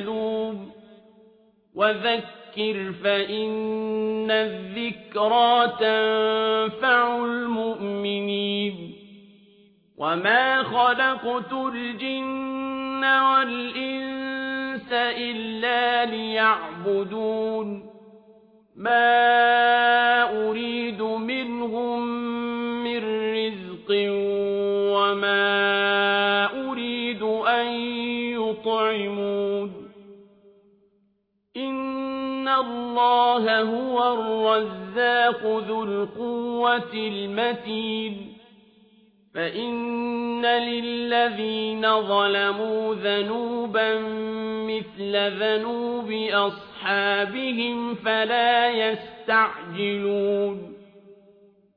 بملوم وذكر فإن الذكرى تنفع المؤمنين. وما خلقت الجن والإنس إلا ليعبدون. ما يطعمون. إن الله هو الرزاق ذو القوة المتين. فإن للذين ظلموا ذنوبا مثل ذنوب أصحابهم فلا يستعجلون.